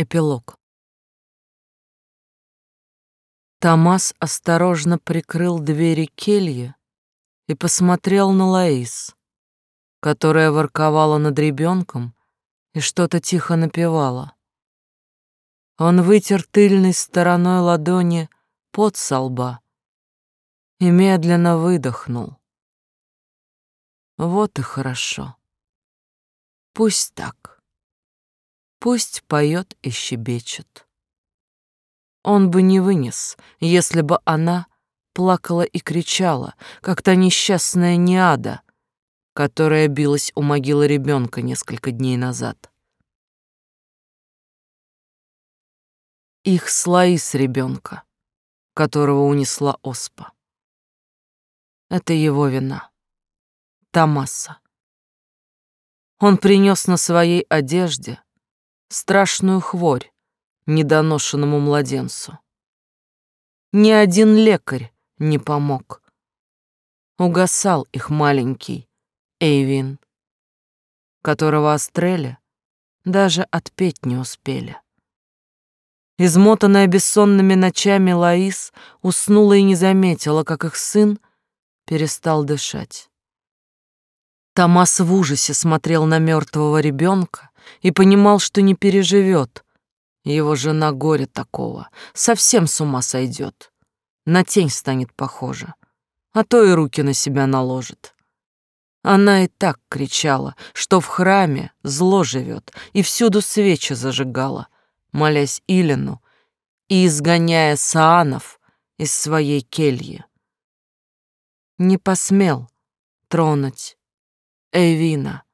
Эпилог. Томас осторожно прикрыл двери кельи и посмотрел на Лаис, которая ворковала над ребенком и что-то тихо напевала. Он вытер тыльной стороной ладони пот со лба и медленно выдохнул. Вот и хорошо. Пусть так. Пусть поет и щебечет. Он бы не вынес, если бы она плакала и кричала, как та несчастная Неада, которая билась у могилы ребенка несколько дней назад. Их слои с ребенка, которого унесла оспа. Это его вина. Томаса. Он принес на своей одежде страшную хворь недоношенному младенцу. Ни один лекарь не помог. Угасал их маленький Эйвин, которого Астреле даже отпеть не успели. Измотанная бессонными ночами Лаис уснула и не заметила, как их сын перестал дышать. Томас в ужасе смотрел на мертвого ребенка и понимал, что не переживет. Его жена горе такого, совсем с ума сойдет. На тень станет похожа, а то и руки на себя наложит. Она и так кричала, что в храме зло живет, и всюду свечи зажигала, молясь Илину и изгоняя саанов из своей кельи. Не посмел тронуть Эйвина,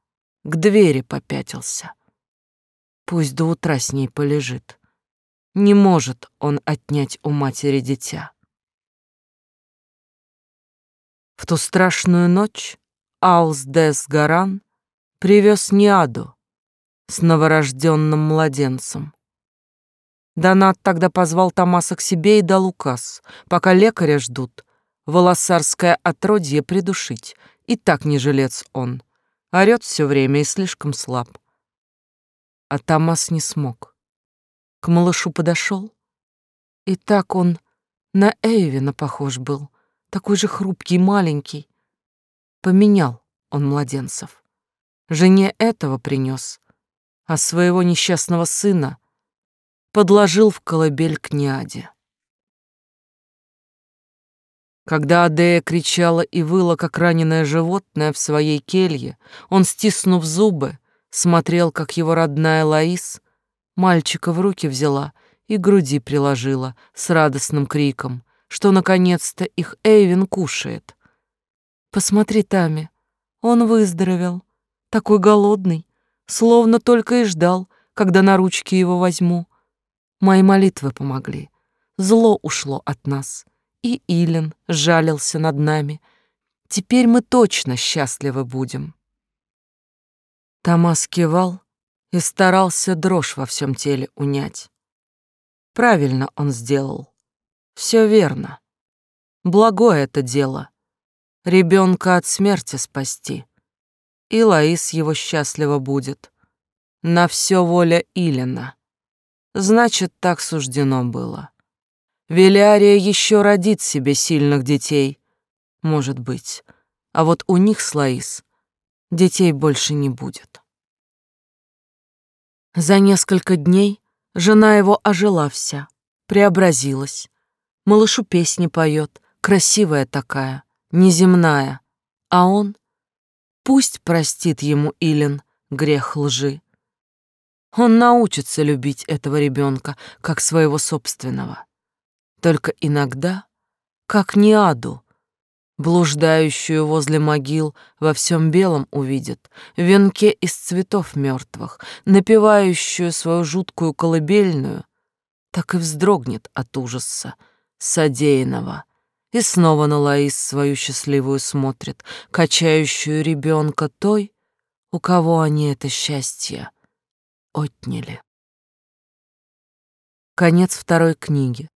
к двери попятился. Пусть до утра с ней полежит. Не может он отнять у матери дитя. В ту страшную ночь Аус Дес Гаран привез Ниаду с новорожденным младенцем. Донат тогда позвал Томаса к себе и дал указ, пока лекаря ждут, волосарское отродье придушить, и так не жилец он, орёт все время и слишком слаб а Томас не смог. К малышу подошел, и так он на Эйвина похож был, такой же хрупкий, маленький. Поменял он младенцев. Жене этого принес, а своего несчастного сына подложил в колыбель к Няде. Когда Адея кричала и выла, как раненое животное в своей келье, он, стиснув зубы, смотрел, как его родная Лаис мальчика в руки взяла и груди приложила с радостным криком, что наконец-то их Эйвин кушает. «Посмотри, Тами, он выздоровел, такой голодный, словно только и ждал, когда на ручки его возьму. Мои молитвы помогли, зло ушло от нас, и Илен жалился над нами. Теперь мы точно счастливы будем». Томас кивал и старался дрожь во всем теле унять. Правильно он сделал. Все верно. Благое это дело. Ребенка от смерти спасти. И Лаис его счастливо будет. На все воля Илина. Значит, так суждено было. Велиария еще родит себе сильных детей. Может быть. А вот у них с Лаис детей больше не будет. За несколько дней жена его ожила вся, преобразилась. Малышу песни поет, красивая такая, неземная. А он? Пусть простит ему Илен грех лжи. Он научится любить этого ребенка как своего собственного. Только иногда, как Ниаду, блуждающую возле могил во всем белом увидит, в венке из цветов мертвых, напевающую свою жуткую колыбельную, так и вздрогнет от ужаса содеянного и снова на Лаис свою счастливую смотрит, качающую ребенка той, у кого они это счастье отняли. Конец второй книги.